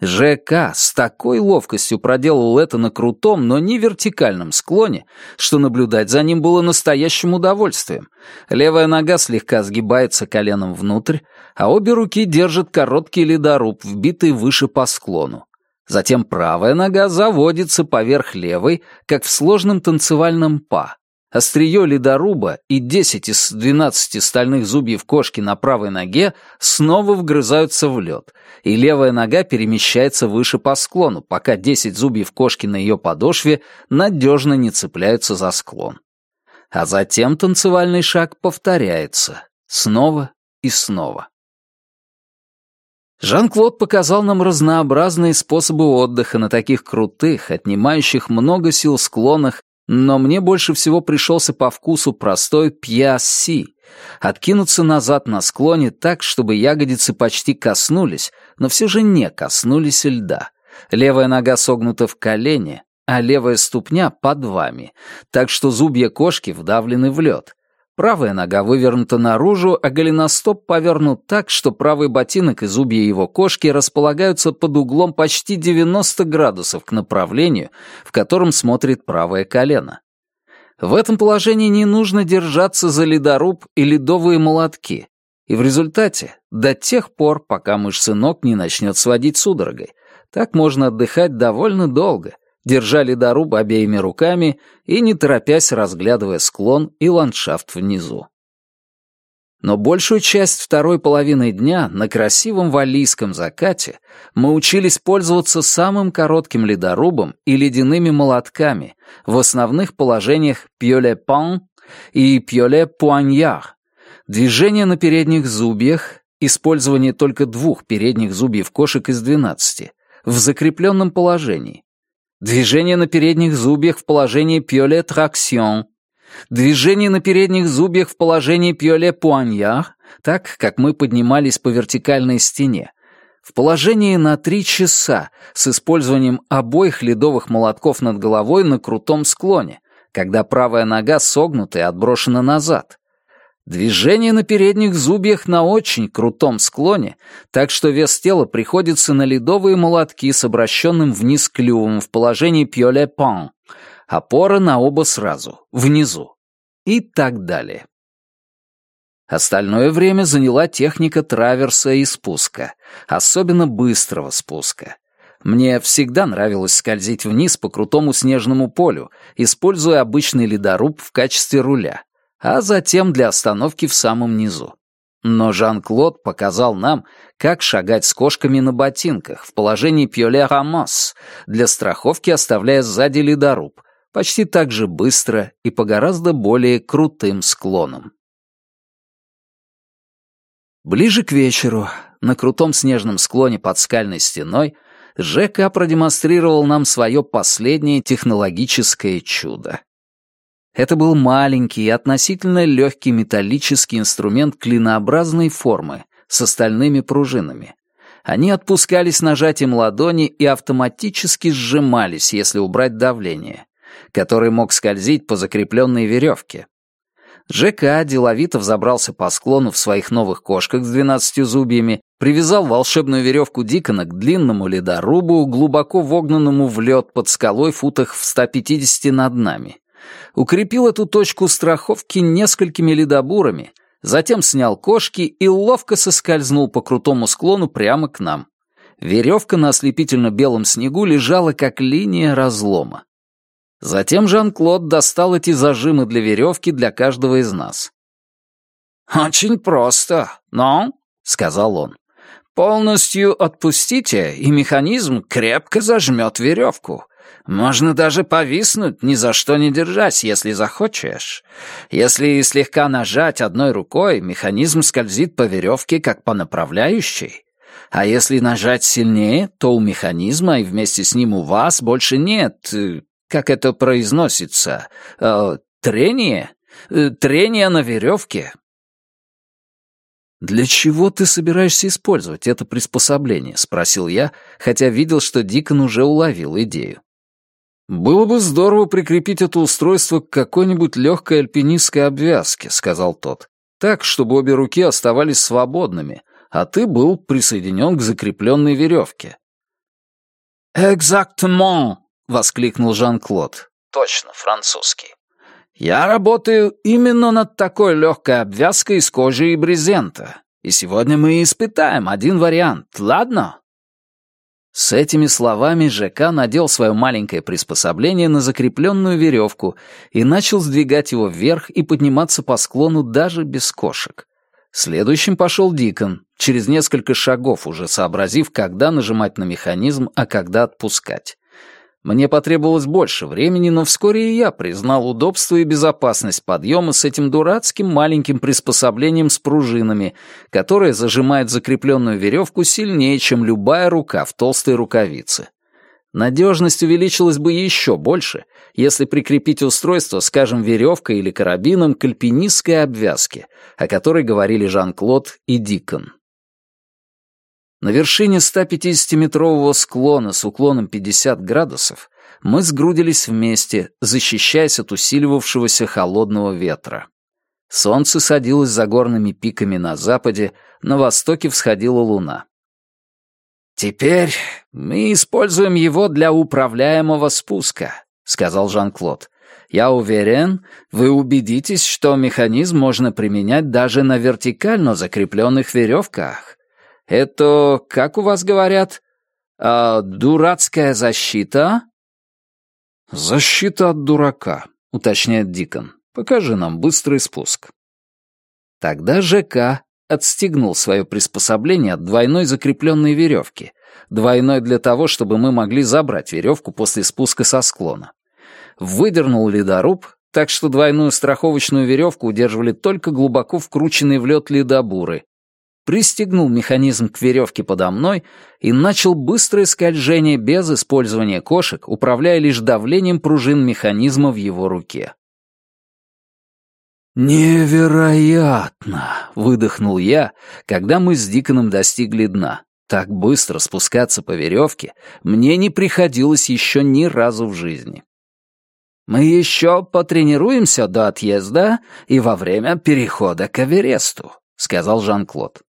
ЖК с такой ловкостью проделал это на крутом, но не вертикальном склоне, что наблюдать за ним было настоящим удовольствием. Левая нога слегка сгибается коленом внутрь, а обе руки держат короткий ледоруб, вбитый выше по склону. Затем правая нога заводится поверх левой, как в сложном танцевальном па. Острие ледоруба и 10 из 12 стальных зубьев кошки на правой ноге снова вгрызаются в лед, и левая нога перемещается выше по склону, пока 10 зубьев кошки на ее подошве надежно не цепляются за склон. А затем танцевальный шаг повторяется снова и снова. Жан-Клод показал нам разнообразные способы отдыха на таких крутых, отнимающих много сил склонах, но мне больше всего пришелся по вкусу простой пьяси — откинуться назад на склоне так, чтобы ягодицы почти коснулись, но все же не коснулись льда. Левая нога согнута в колене, а левая ступня под вами, так что зубья кошки вдавлены в лед. Правая нога вывернута наружу, а голеностоп повернут так, что правый ботинок и зубья его кошки располагаются под углом почти 90 градусов к направлению, в котором смотрит правое колено. В этом положении не нужно держаться за ледоруб и ледовые молотки, и в результате до тех пор, пока мышцы ног не начнет сводить судорогой. Так можно отдыхать довольно долго — держа ледоруб обеими руками и не торопясь разглядывая склон и ландшафт внизу. Но большую часть второй половины дня на красивом валийском закате мы учились пользоваться самым коротким ледорубом и ледяными молотками в основных положениях пьоле-пан и пьоле-пуаньяр, движение на передних зубьях, использование только двух передних зубьев кошек из двенадцати, в закрепленном положении, Движение на передних зубьях в положении пьоле траксион. Движение на передних зубьях в положении пьоле пуаньяр, так как мы поднимались по вертикальной стене. В положении на три часа с использованием обоих ледовых молотков над головой на крутом склоне, когда правая нога согнута и отброшена назад. Движение на передних зубьях на очень крутом склоне, так что вес тела приходится на ледовые молотки с обращенным вниз клювом в положении пьоле пан, опора на оба сразу, внизу. И так далее. Остальное время заняла техника траверса и спуска, особенно быстрого спуска. Мне всегда нравилось скользить вниз по крутому снежному полю, используя обычный ледоруб в качестве руля а затем для остановки в самом низу. Но Жан-Клод показал нам, как шагать с кошками на ботинках в положении пьоле рамос, для страховки оставляя сзади ледоруб, почти так же быстро и по гораздо более крутым склонам. Ближе к вечеру, на крутом снежном склоне под скальной стеной, ЖК продемонстрировал нам свое последнее технологическое чудо. Это был маленький и относительно легкий металлический инструмент клинообразной формы с остальными пружинами. Они отпускались нажатием ладони и автоматически сжимались, если убрать давление, который мог скользить по закрепленной веревке. ЖК деловито взобрался по склону в своих новых кошках с двенадцатью зубьями, привязал волшебную веревку Дикона к длинному ледорубу, глубоко вогнанному в лед под скалой футах в 150 над нами, укрепил эту точку страховки несколькими ледобурами, затем снял кошки и ловко соскользнул по крутому склону прямо к нам. Веревка на ослепительно-белом снегу лежала как линия разлома. Затем Жан-Клод достал эти зажимы для веревки для каждого из нас. «Очень просто, но...» — сказал он. «Полностью отпустите, и механизм крепко зажмет веревку. Можно даже повиснуть, ни за что не держась, если захочешь. Если слегка нажать одной рукой, механизм скользит по веревке, как по направляющей. А если нажать сильнее, то у механизма и вместе с ним у вас больше нет, э, как это произносится, э, трения, э, трения на веревке. «Для чего ты собираешься использовать это приспособление?» — спросил я, хотя видел, что Дикон уже уловил идею. «Было бы здорово прикрепить это устройство к какой-нибудь легкой альпинистской обвязке», — сказал тот. «Так, чтобы обе руки оставались свободными, а ты был присоединен к закрепленной веревке». «Экзактемон!» — воскликнул Жан-Клод. «Точно, французский. Я работаю именно над такой легкой обвязкой из кожи и брезента. И сегодня мы испытаем один вариант, ладно?» С этими словами ЖК надел свое маленькое приспособление на закрепленную веревку и начал сдвигать его вверх и подниматься по склону даже без кошек. Следующим пошел Дикон, через несколько шагов уже сообразив, когда нажимать на механизм, а когда отпускать. Мне потребовалось больше времени, но вскоре и я признал удобство и безопасность подъема с этим дурацким маленьким приспособлением с пружинами, которое зажимает закрепленную веревку сильнее, чем любая рука в толстой рукавице. Надежность увеличилась бы еще больше, если прикрепить устройство, скажем, веревкой или карабином к альпинистской обвязке, о которой говорили Жан-Клод и Дикон. На вершине 150-метрового склона с уклоном 50 градусов мы сгрудились вместе, защищаясь от усиливавшегося холодного ветра. Солнце садилось за горными пиками на западе, на востоке всходила луна. «Теперь мы используем его для управляемого спуска», — сказал Жан-Клод. «Я уверен, вы убедитесь, что механизм можно применять даже на вертикально закрепленных веревках. Это, как у вас говорят, э, дурацкая защита?» «Защита от дурака», — уточняет Дикон. «Покажи нам быстрый спуск». Тогда ЖК отстегнул свое приспособление от двойной закрепленной веревки, двойной для того, чтобы мы могли забрать веревку после спуска со склона. Выдернул ледоруб, так что двойную страховочную веревку удерживали только глубоко вкрученные в лед ледобуры, пристегнул механизм к веревке подо мной и начал быстрое скольжение без использования кошек, управляя лишь давлением пружин механизма в его руке. «Невероятно!» — выдохнул я, когда мы с Диконом достигли дна. Так быстро спускаться по веревке мне не приходилось еще ни разу в жизни. «Мы еще потренируемся до отъезда и во время перехода к Эвересту», — сказал Жан-Клод.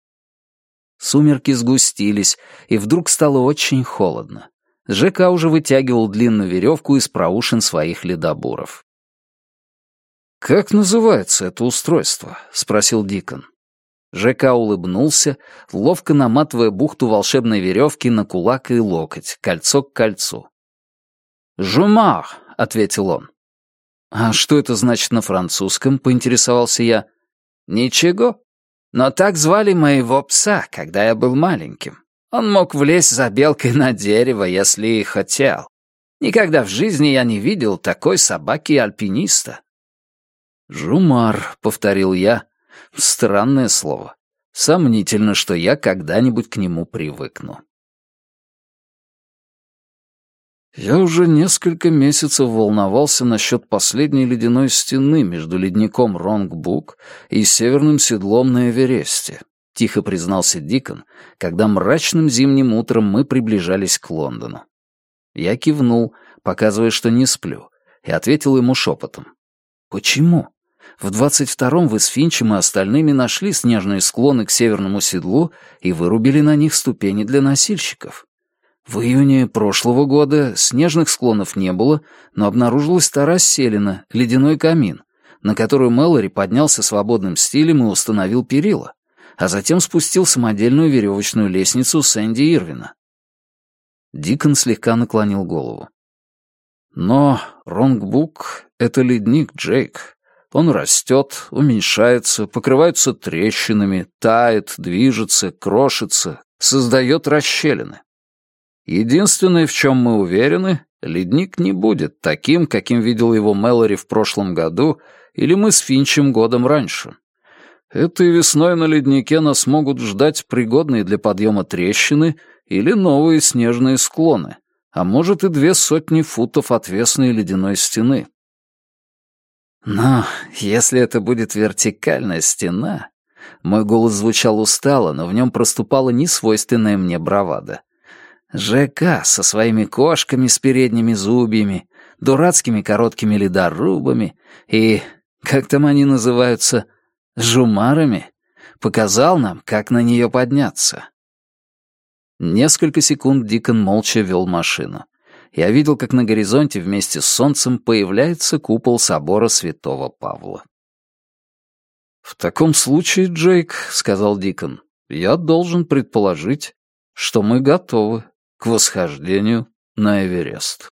Сумерки сгустились, и вдруг стало очень холодно. ЖК уже вытягивал длинную веревку из проушин своих ледобуров. «Как называется это устройство?» — спросил Дикон. ЖК улыбнулся, ловко наматывая бухту волшебной веревки на кулак и локоть, кольцо к кольцу. «Жумар», — ответил он. «А что это значит на французском?» — поинтересовался я. «Ничего. Но так звали моего пса, когда я был маленьким. Он мог влезть за белкой на дерево, если и хотел. Никогда в жизни я не видел такой собаки-альпиниста». «Жумар», — повторил я. Странное слово. Сомнительно, что я когда-нибудь к нему привыкну. Я уже несколько месяцев волновался насчет последней ледяной стены между ледником Ронгбук и северным седлом на Эвересте, тихо признался Дикон, когда мрачным зимним утром мы приближались к Лондону. Я кивнул, показывая, что не сплю, и ответил ему шепотом. «Почему? В 22-м вы с Финчем и остальными нашли снежные склоны к северному седлу и вырубили на них ступени для носильщиков. В июне прошлого года снежных склонов не было, но обнаружилась та расселена, ледяной камин, на которую Мэлори поднялся свободным стилем и установил перила, а затем спустил самодельную веревочную лестницу Сэнди Ирвина. Дикон слегка наклонил голову. Но Ронгбук — это ледник, Джейк. Он растет, уменьшается, покрывается трещинами, тает, движется, крошится, создает расщелины. Единственное, в чем мы уверены, ледник не будет таким, каким видел его Мэлори в прошлом году или мы с Финчем годом раньше. Этой весной на леднике нас могут ждать пригодные для подъема трещины или новые снежные склоны, а может и две сотни футов отвесной ледяной стены. Но если это будет вертикальная стена... Мой голос звучал устало, но в нем проступала несвойственная мне бравада. ЖК со своими кошками с передними зубьями, дурацкими короткими ледорубами и, как там они называются, жумарами, показал нам, как на нее подняться. Несколько секунд Дикон молча вел машину. Я видел, как на горизонте вместе с солнцем появляется купол собора святого Павла. «В таком случае, Джейк, — сказал Дикон, — я должен предположить, что мы готовы к восхождению на Эверест.